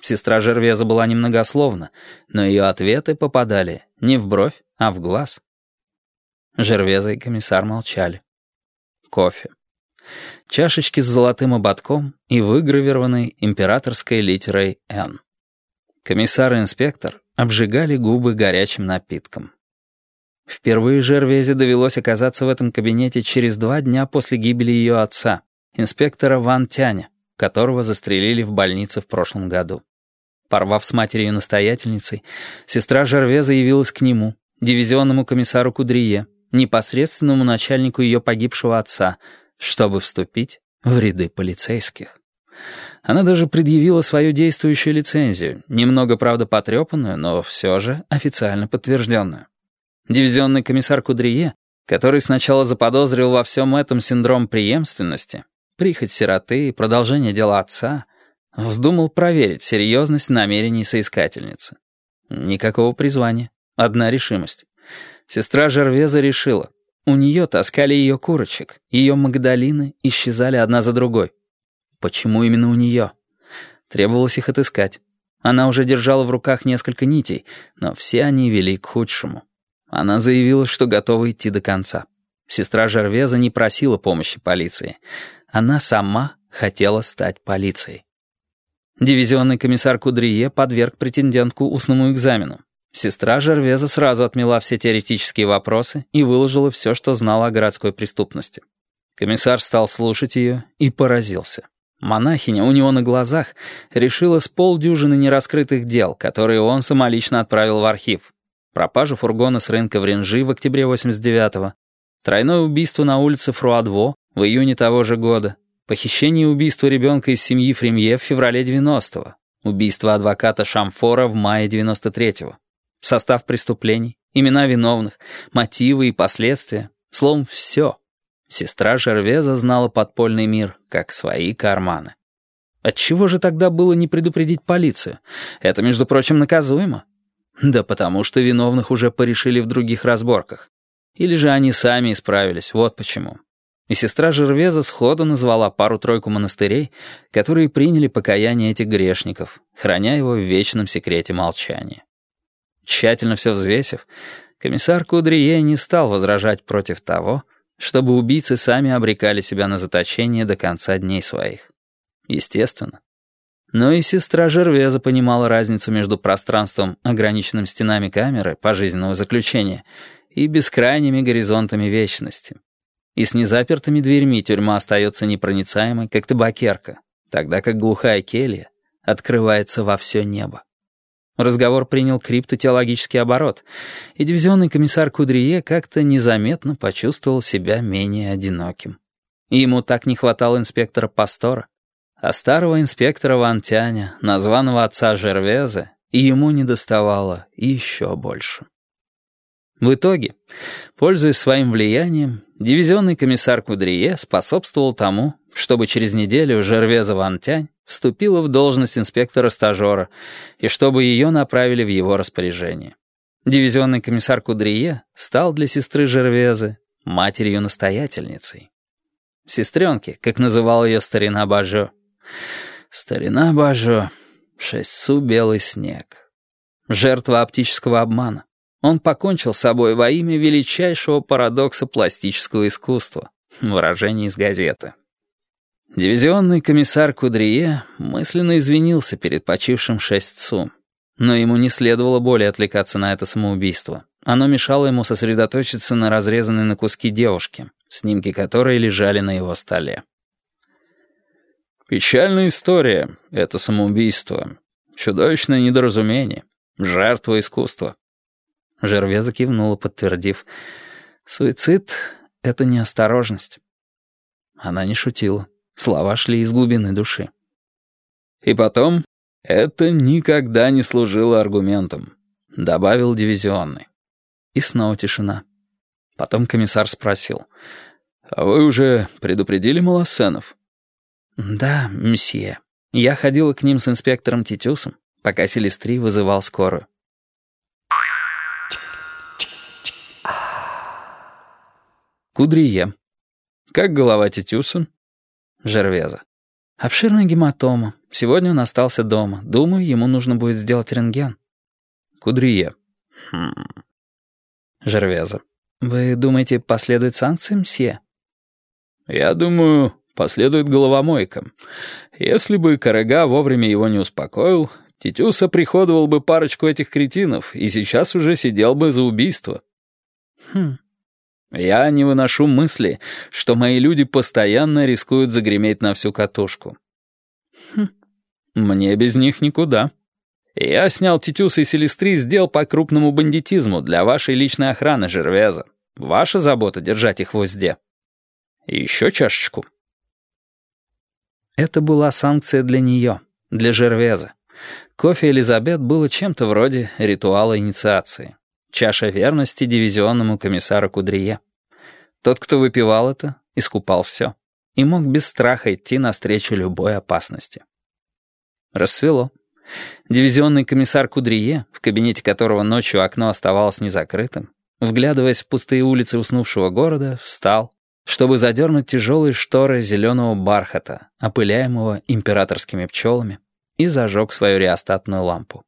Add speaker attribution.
Speaker 1: Сестра Жервеза была немногословна, но ее ответы попадали не в бровь, а в глаз. Жервеза и комиссар молчали. Кофе. Чашечки с золотым ободком и выгравированной императорской литерой «Н». Комиссар и инспектор обжигали губы горячим напитком. Впервые Жервезе довелось оказаться в этом кабинете через два дня после гибели ее отца, инспектора Ван Тяня, которого застрелили в больнице в прошлом году. Порвав с матерью-настоятельницей, сестра Жервеза явилась к нему, дивизионному комиссару Кудрие, непосредственному начальнику ее погибшего отца, чтобы вступить в ряды полицейских. Она даже предъявила свою действующую лицензию, немного, правда, потрепанную, но все же официально подтвержденную. Дивизионный комиссар Кудрие, который сначала заподозрил во всем этом синдром преемственности, прихоть сироты и продолжение дела отца, вздумал проверить серьезность намерений соискательницы. Никакого призвания, одна решимость. Сестра Жервеза решила, у нее таскали ее курочек, ее Магдалины исчезали одна за другой. Почему именно у нее? Требовалось их отыскать. Она уже держала в руках несколько нитей, но все они вели к худшему. Она заявила, что готова идти до конца. Сестра Жервеза не просила помощи полиции. Она сама хотела стать полицией. Дивизионный комиссар Кудрие подверг претендентку устному экзамену. Сестра Жервеза сразу отмела все теоретические вопросы и выложила все, что знала о городской преступности. Комиссар стал слушать ее и поразился. Монахиня у него на глазах решила с полдюжины нераскрытых дел, которые он самолично отправил в архив пропажа фургона с рынка в Ренжи в октябре 89-го, тройное убийство на улице Фруадво в июне того же года, похищение и убийство ребенка из семьи Фремье в феврале 90-го, убийство адвоката Шамфора в мае 93-го, состав преступлений, имена виновных, мотивы и последствия, словом, все. Сестра Жервеза знала подпольный мир, как свои карманы. Отчего же тогда было не предупредить полицию? Это, между прочим, наказуемо. Да потому что виновных уже порешили в других разборках. Или же они сами исправились, вот почему. И сестра Жервеза сходу назвала пару-тройку монастырей, которые приняли покаяние этих грешников, храня его в вечном секрете молчания. Тщательно все взвесив, комиссар Кудрие не стал возражать против того, чтобы убийцы сами обрекали себя на заточение до конца дней своих. Естественно. Но и сестра Жервеза понимала разницу между пространством, ограниченным стенами камеры пожизненного заключения, и бескрайними горизонтами вечности. И с незапертыми дверьми тюрьма остается непроницаемой, как табакерка, тогда как глухая келья открывается во все небо. Разговор принял криптотеологический оборот, и дивизионный комиссар Кудрие как-то незаметно почувствовал себя менее одиноким. И ему так не хватало инспектора Пастора, а старого инспектора Вантяня, названного отца Жервеза, ему не доставало еще больше. В итоге, пользуясь своим влиянием, дивизионный комиссар Кудрие способствовал тому, чтобы через неделю Жервеза Вантянь вступила в должность инспектора-стажера и чтобы ее направили в его распоряжение. Дивизионный комиссар Кудрие стал для сестры Жервезы матерью-настоятельницей. Сестренки, как называл ее старина Бажо, Старина Бажо, шестцу белый снег. Жертва оптического обмана. Он покончил с собой во имя величайшего парадокса пластического искусства. Выражение из газеты. Дивизионный комиссар Кудрие мысленно извинился перед почившим шестцу. Но ему не следовало более отвлекаться на это самоубийство. Оно мешало ему сосредоточиться на разрезанной на куски девушке, снимки которой лежали на его столе. Печальная история — это самоубийство. Чудовищное недоразумение. Жертва искусства. Жерве закивнула, подтвердив. Суицид — это неосторожность. Она не шутила. Слова шли из глубины души. И потом, это никогда не служило аргументом, добавил дивизионный. И снова тишина. Потом комиссар спросил. «А вы уже предупредили Малосенов?» «Да, мсье. Я ходила к ним с инспектором Титюсом, пока Селестри вызывал скорую». Кудрие. Как голова Титюса? Жервеза. Обширная гематома. Сегодня он остался дома. Думаю, ему нужно будет сделать рентген. Кудрие. Хм. Жервеза. Вы думаете, последует санкции, мсье?
Speaker 2: Я думаю, последует головомойка. Если бы Карага вовремя его не успокоил, Титюса приходовал бы парочку этих кретинов и сейчас уже сидел бы за убийство.
Speaker 1: Хм.
Speaker 2: Я не выношу мысли, что мои люди постоянно рискуют загреметь на всю катушку.
Speaker 1: Хм.
Speaker 2: Мне без них никуда. Я снял Титюса и Селестри сделал по крупному бандитизму для вашей личной охраны, Жервеза. Ваша забота — держать их в узде. Еще чашечку.
Speaker 1: Это была санкция для нее, для Жервеза. Кофе Элизабет было чем-то вроде ритуала инициации. Чаша верности дивизионному комиссару Кудрие. Тот, кто выпивал это, искупал все. И мог без страха идти навстречу любой опасности. Рассвело. Дивизионный комиссар Кудрие, в кабинете которого ночью окно оставалось незакрытым, вглядываясь в пустые улицы уснувшего города, встал, чтобы задернуть тяжелые шторы зеленого бархата, опыляемого императорскими пчелами, и зажег свою реостатную лампу.